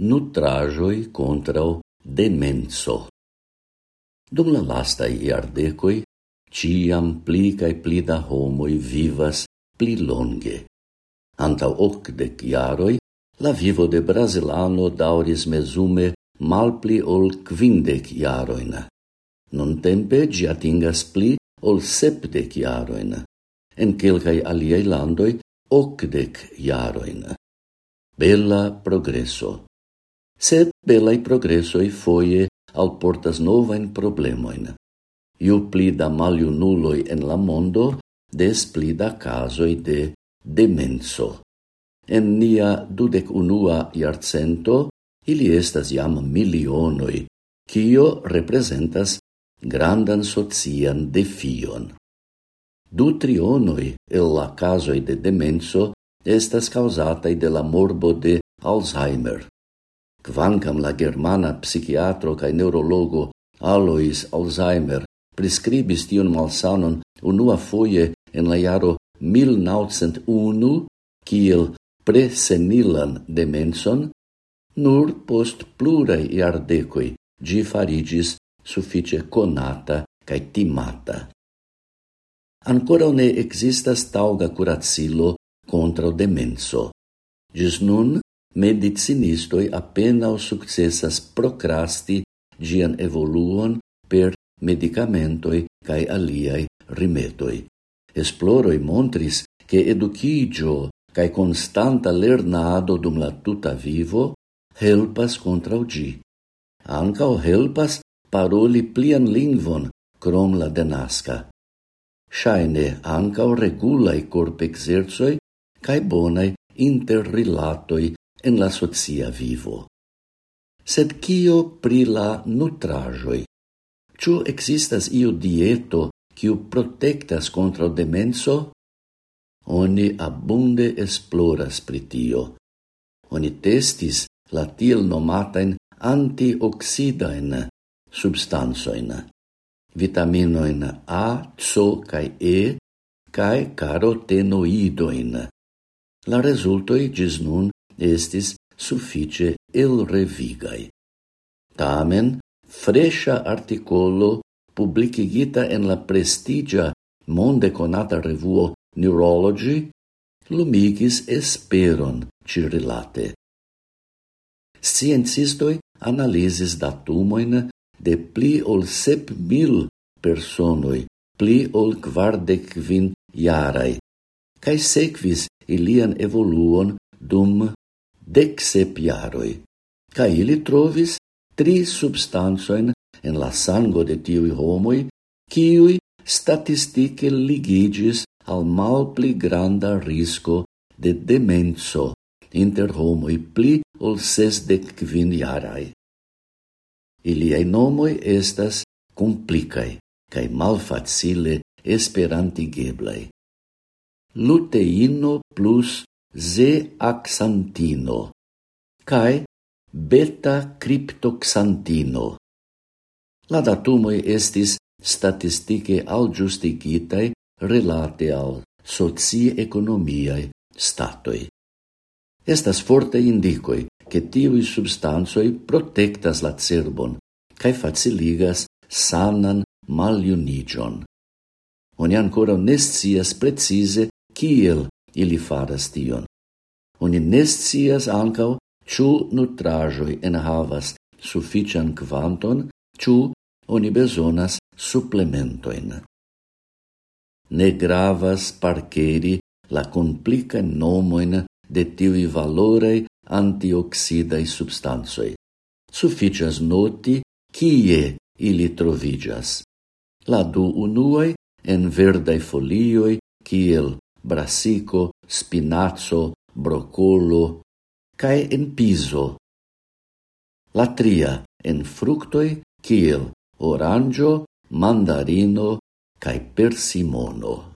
nutrajoi contra demenso. Dum la lasta iardecoi, ciam pli cae pli da homoi vivas pli longe. Anta hoc dec iaroi, la vivo de Brasilano dauris mesume mal pli ol quindec iaroin. Non tempe gi atingas pli ol septec iaroin. En quelcae aliei landoi ocdec iaroin. Bella progresso sed belai progressoi foie alportas novain problemoin. Iu pli da maliunuloi en la mondo, des pli da casoi de demenso. En nia dudec unua iarcento, ili estas iam milionoi, cio representas grandan socian defion. Du trionoi el la casoi de demenso estas causatai de la morbo de Alzheimer, Quancam la germana psichiatro cae neurologo Alois Alzheimer prescribis tion malsanon unua foie en la iaro 1901 kiel presenilan demenson, nur post plurai iardecoi gi farigis suffice conata cae timata. Ancora ne existas tauga curacilo contra o demenso. Gis nun, medicinistoi appenao successas procrasti gian evoluon per medicamentoi cae aliai rimetoi. Esploroi montris che educigio cae constanta lernado dum la tuta vivo helpas contra gi. Ancao helpas paroli plian lingvon crom la denasca. Shaine ancao regulai corp exerzoi cae bonai interrilatoi en la socia vivo. Sed kio pri la nutrajoi? Ciu existas iu dieto kiu protektas contra demenso? Oni abunde esploras pri tio. Oni testis la tiel nomatain antioxidain substansoin, vitaminoin A, C kai E kai carotenoidoin. La resultoi gis nun estis suffice elrevigai. Tamen, fresha articolo publicigita en la prestigia monde conata revuo Neurology lumigis esperon cirilate. Sciencistoi analisis datumoin de pli ol sep mil personoi, pli ol quardec vin iarai, cae sequis ilian evoluon dum dec sep iaroi, ca ili trovis tri substansoin en la sango de tiui homoi, ciui statistike ligigis al mal pli granda risco de demenso inter homoi pli ol ses de quin iarai. Iliai nomoi estas complicai cae malfacile esperantigeblai. Luteino plus Z axantino kai beta criptoxantino. La datumoi estis statistike algiustigitai relate al socie economiae statoi. Estas forte indicoi che tiu substanzoi protectas la cerbon cae faciligas sanan maliunigion. Oni ancora nescias precise kiel ili faras tion. Oni nescias scias ciu nutrajoi nutraĵoj enhavas suffician quanton, ciu oni besonas supplementoin. Ne gravas parceri la complica nomoin de tivi valorei antioksidaj substansoi. Sufficias noti kie ili trovigas. La du unuaj en verdaj folioi kiel brasico, spinazzo, broccolo, cae en piso. La tria en fructoi kiel orangio, mandarino cae persimono.